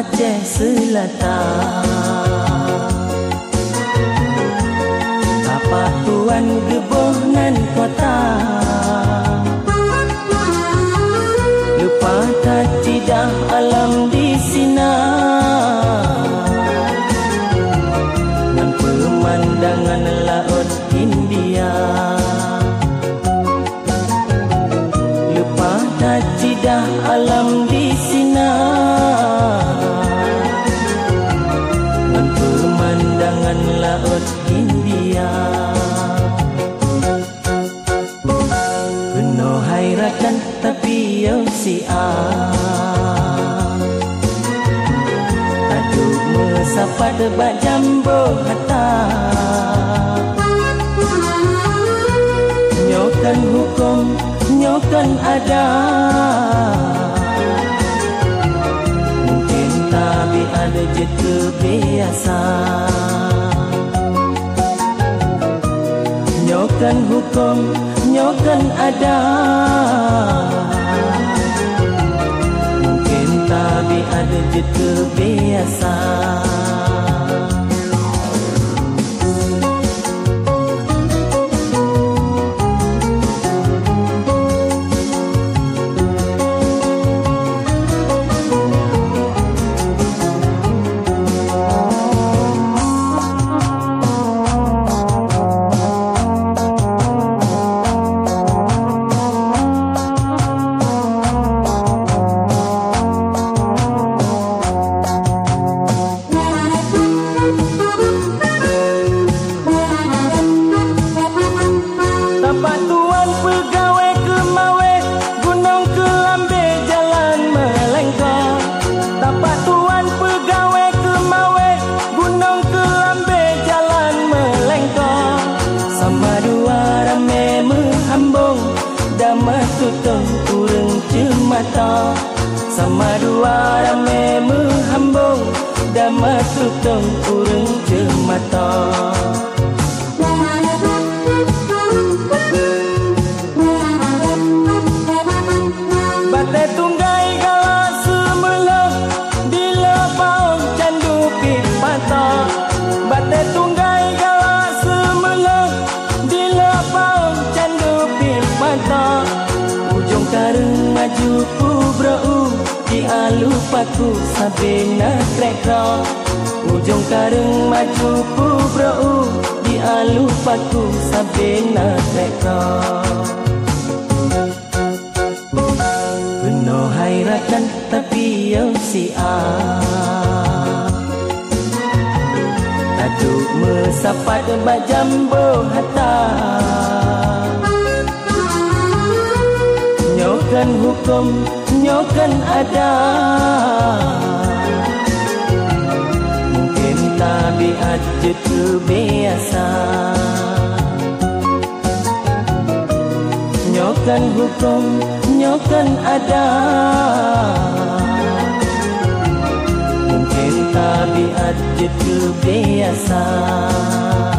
Aceh Selatan. Apa tuan geboh nan kota? Mesapa debat jambu hata Nyokan hukum, nyokan ada. Mungkin tapi ada je kebiasa Nyokan hukum, nyokan ada. Mungkin tapi ada je kebiasa Tapak tuan pegawai ke mawe Gunung ke lambe jalan melengkar Tapak tuan pegawai ke mawe Gunung ke lambe jalan melengkar Sama dua rame menghambung Dama tutung kurang cemata Sama dua rame menghambung Dama tutung kurang cemata alu paku sabena krekro Ujung karung maju ku brau Di alu paku sabena krekro Penuh hairatan tapi yang si A Tajuk mesapa debat jambu hata Nyokan hukum, nyokan ada. Mungkin tabiat je kebiasa Nyokan hukum, nyokan ada. Mungkin tabiat je kebiasa Nafsu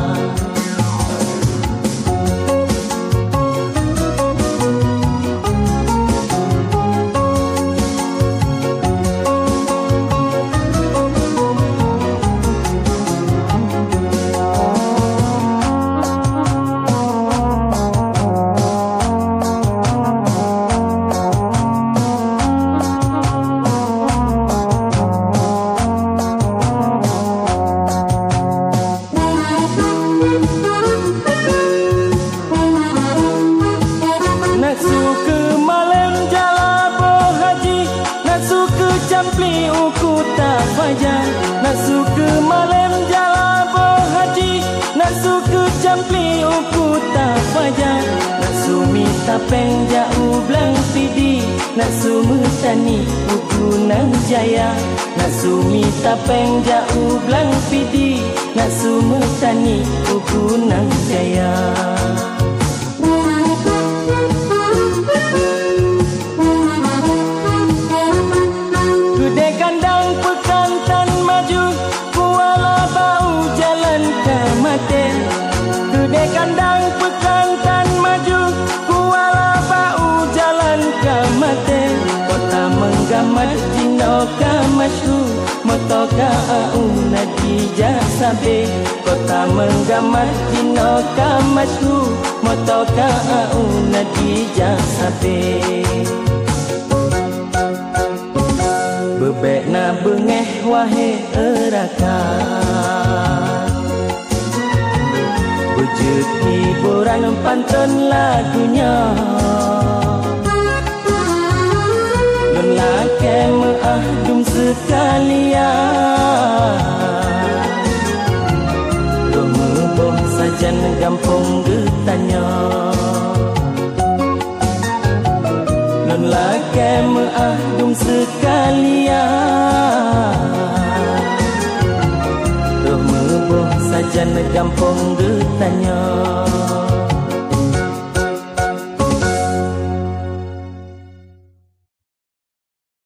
ke campli uku tak fajar. Nafsu ke malam jala haji Nafsu ke campli uku tak fajar. Nafsu minta penjau belang pidi Nafsu mutani uku nang jaya. Nafsu minta penjau belang pidi Nafsu mutani uku nang jaya ka una di jasabe kota menggamar jino ka mashu moto ka una di jasabe bebek na bengeh wahe eraka. Wujud hiburan pantun lagunya Bila kemah ahadum sekalian Lumubung sajan gampung getanya Non la kemah ahadum sekalian Lumubung sajan gampung